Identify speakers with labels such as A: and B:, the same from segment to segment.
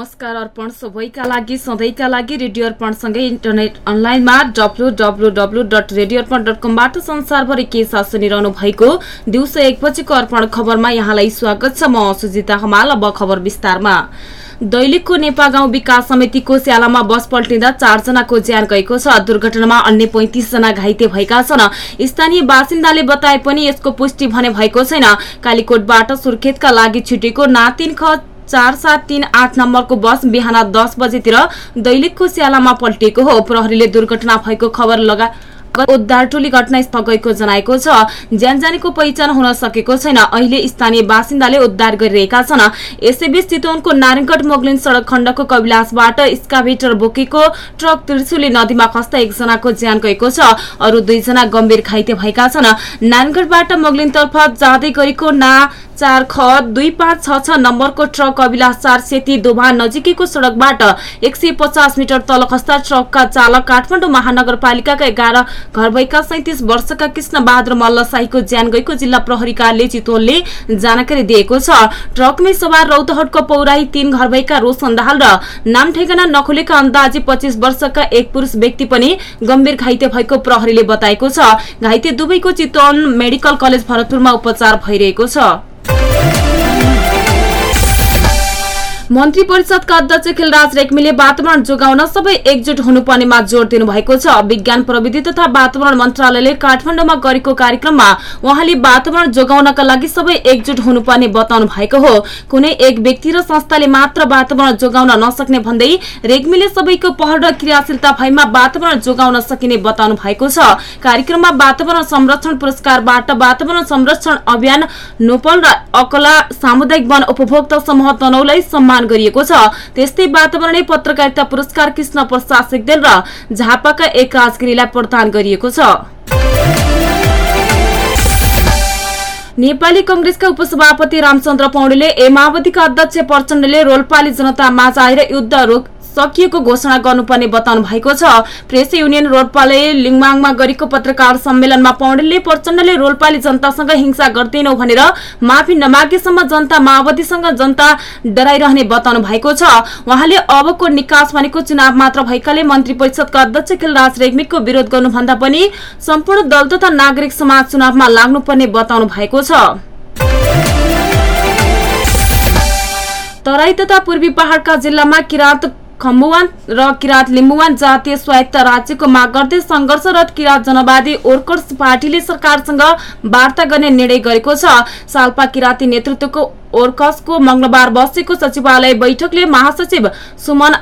A: अर्पण सबैका लागि सधैँका लागि रेडियो अर्पणसँगै इन्टरनेट अनलाइनमा W W W dot radio Arpan dot कमबाट संसारभरि के साथ सुनिरहनु भएको दिउँसो एक बजीको अर्पण खबरमा यहाँलाई स्वागत छ। म सुजिता हमाल अब खबर विस्तारमा। दैलेखको नेपा गाउँ विकास समितिको स्यालामा बस पल्टिँदा चारजनाको ज्यान गएको छ। दुर्घटनामा अन्य पैंतिसजना घाइते भएका छन्। स्थानीय बासिन्दाले बताए पनि यसको पुष्टि भने भएको छैन। कालीकोटबाट सुर्खेतका लागि छुटेको नातिन ख चार सात तीन आठ नम्बरको बस बिहान दस बजेतिर दैलेखको स्यालामा पल्टिएको हो। प्रहरीले दुर्घटना भएको खबर लगा उद्धार टोली घटनास्थल गएको जनाएको छ। ज्यान जानेको पहिचान हुन सकेको छैन। अहिले स्थानीय बासिन्दाले उद्धार गरिरहेका छन्। यसैबीच चितवनको नारायणगढ मोगलिन सड़क खण्डको कविलासबाट स्काभेटर बोकेको ट्रक त्रिशुली नदीमा खस्दा एकजनाको ज्यान गएको छ। अरू दुईजना गम्भीर घाइते भएका छन्। नारायणगढबाट मोगलिनतर्फ जाँदै गरेको ना चार ख दुई पाँच छ छ नम्बरको ट्रक अभिलाष चार सेती दोभान नजिकैको सड़कबाट एक सय पचास मिटर तल खस्दा ट्रकका चालक काठमाडौँ महानगरपालिकाका एघार घर भएका सैतिस वर्षका कृष्ण बहादुर मल्ल शाहीको ज्यान गएको जिल्ला प्रहरी कार्यालय चितवनले जानकारी दिएको छ। ट्रकमै सवार रौतहटको पौराही तीन घर भएका रोशन दाहाल र नाम ठेगाना नखुलेका अन्दाजी पच्चिस वर्षका एक पुरुष व्यक्ति पनि गम्भीर घाइते भएको प्रहरीले बताएको छ। घाइते दुवैको चितवन मेडिकल कलेज भरतपुरमा उपचार भइरहेको छ। मन्त्री परिषदका अध्यक्ष खिलराज रेग्मीले वातावरण जोगाउन सबै एकजुट हुनुपर्नेमा जोड़ दिनुभएको छ। विज्ञान प्रविधि तथा वातावरण मन्त्रालयले काठमाडौँमा गरेको कार्यक्रममा उहाँले वातावरण जोगाउनका लागि सबै एकजुट हुनुपर्ने बताउनु भएको हो। कुनै एक व्यक्ति र संस्थाले मात्र वातावरण जोगाउन नसक्ने भन्दै रेग्मीले सबैको पहल र क्रियाशीलता भएमा वातावरण जोगाउन सकिने बताउनु भएको छ। कार्यक्रममा वातावरण संरक्षण पुरस्कारबाट वातावरण संरक्षण अभियान नोपल र अकला सामुदायिक वन उपभोक्ता समूह तनौलाई सम्मान सम्मान गरिएको छ। त्यस्तै वातावरणीय पत्रकारिता पुरस्कार कृष्ण प्रसाद सिग्देल र झापाका एक राजगिरीलाई प्रदान गरिएको छ। नेपाली कंग्रेसका उपसभापति रामचन्द्र पौडेलले ए अध्यक्ष प्रचण्डले रोल्पाली जनता माझ आएर युद्ध रोक सकिएको घोषणा गर्नुपर्ने बताउनु भएको छ। प्रेस युनियन रोल्पाले लिङमाङमा गरेको पत्रकार सम्मेलनमा पौडेलले प्रचण्डले रोल्पाली जनतासँग हिंसा गर्दैनौ भनेर माफी नमागेसम्म जनता माओवादीसँग जनता डराइरहने बताउनु भएको छ। उहाँले अबको निकास भनेको चुनाव मात्र भएकाले मन्त्री परिषदका अध्यक्ष खिलराज रेग्मीको विरोध गर्नुभन्दा पनि सम्पूर्ण दल तथा नागरिक समाज चुनावमा लाग्नुपर्ने बताउनु भएको छ। तराई तथा पूर्वी पहाड़का जिल्लामा किराँत खम्बुवान र किरात लिम्बुवान जातीय स्वायत्त राज्यको माग गर्दै संघर्षरत किरात जनवादी ओर्कर्स पार्टीले सरकारसँग वार्ता गर्ने निर्णय गरेको छ। साल्पा किराती नेतृत्वको ओर्कसको मंगलबार बसेको सचिवालय बैठकले महासचिव सुमन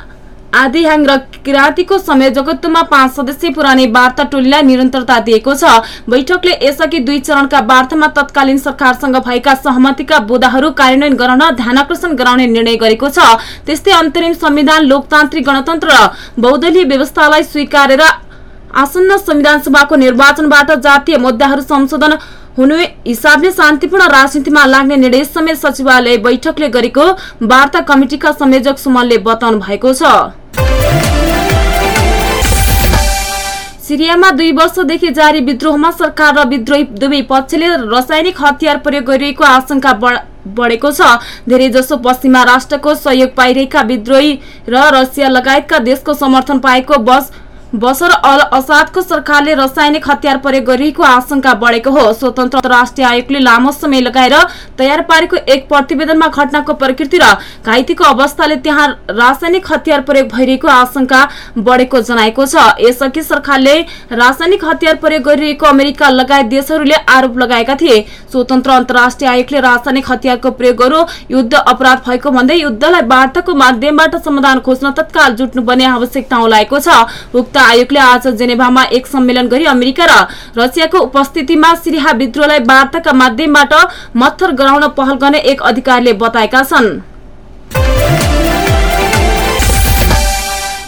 A: आदिहाङ र किराँतीको संयोजकत्वमा पाँच सदस्यीय पुरानै वार्ता टोलीलाई निरन्तरता दिएको छ। बैठकले यसअघि दुई चरणका वार्तामा तत्कालीन सरकारसँग भएका सहमतिका बुदाहरू कार्यान्वयन गराउन ध्यानकर्षण गराउने निर्णय गरेको छ। त्यस्तै अन्तरिम संविधान लोकतान्त्रिक गणतन्त्र र बहुदलीय व्यवस्थालाई स्वीकारेर आसन्न संविधान सभाको निर्वाचनबाट जातीय मुद्दाहरू संशोधन हुने हिसाबले शान्तिपूर्ण राजनीतिमा लाग्ने निर्णय समेत सचिवालय बैठकले गरेको वार्ता कमिटिका संयोजक सुमनले बताउनु भएको छ। सिरियामा दुई वर्षदेखि जारी विद्रोहमा सरकार र विद्रोही दुवै पक्षले रासायनिक हतियार प्रयोग गरिरहेको आशंका बढेको छ। धेरै जसो पश्चिमा राष्ट्रको सहयोग पाइरहेका विद्रोही र रसिया लगायतका देशको समर्थन पाएको बस बसर अल असादको सरकारले रासायनिक हतियार प्रयोग गरिरहेको आशंका बढेको हो। स्वतन्त्र अन्तर्राष्ट्रिय आयोगले लामो समय लगाएर तयार पारेको एक प्रतिवेदनमा घटनाको प्रकृति र घाइतेको अवस्थाले त्यहाँ रासायनिक हतियार प्रयोग भइरहेको आशंका बढेको जनाएको छ। यसअघि सरकारले रासायनिक हतियार प्रयोग गरिरहेको अमेरिका लगायत देशहरूले आरोप लगाएका थिए। स्वतन्त्र अन्तर्राष्ट्रिय आयोगले रासायनिक हतियारको प्रयोग गर्नु युद्ध अपराध भएको भन्दै युद्धलाई वार्ताको माध्यमबाट समाधान खोज्न तत्काल जुट्नुपर्ने आवश्यकता ओलाएको छ। उक्त आयोगले आज जेनेभामा एक सम्मेलन गरी अमेरिका र रसियाको उपस्थितिमा सिरिहा विद्रोहलाई वार्ताका माध्यमबाट मत्थर गराउन पहल गर्ने एक अधिकारीले बताएका छन्।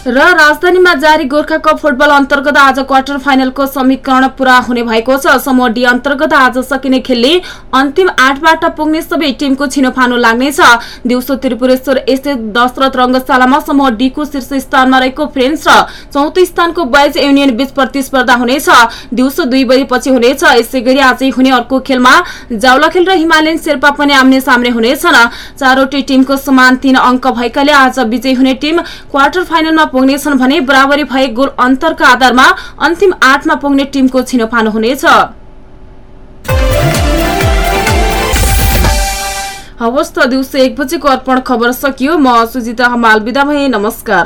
A: र राजधानीमा जारी गोर्खा कप फुटबल अन्तर्गत आज क्वार्टर फाइनलको समीकरण पूरा हुने भएको छ। समूह डी अन्तर्गत आज सकिने खेलले अन्तिम आठबाट पुग्ने सबै टिमको छिनोफानो लाग्नेछ। दिउँसो त्रिपुरेश्वर स्थित दशरथ रंगशालामा समूह डी को शीर्ष स्थानमा रहेको फ्रेन्च र चौथो स्थानको बोइज युनियन बीच प्रतिस्पर्धा हुनेछ। दिउँसो दुई बजेपछि हुनेछ। यसै गरी आजै हुने अर्को खेलमा जाउलाखेल र हिमालयन शेर्पा पनि आम्ने सामने हुनेछन्। चारवटै टिमको समान तीन अङ्क भएकाले आज विजयी हुने टिम क्वार्टर फाइनलमा पुग्नेछन् भने बराबरी भए गोल अन्तरका आधारमा अन्तिम आठमा पुग्ने टिमको छिनोफानो हुनेछ। हवस् त दिउँसो एक बजेको अर्पण खबर सकियो। म सुजिता हमाल बिदा भए नमस्कार।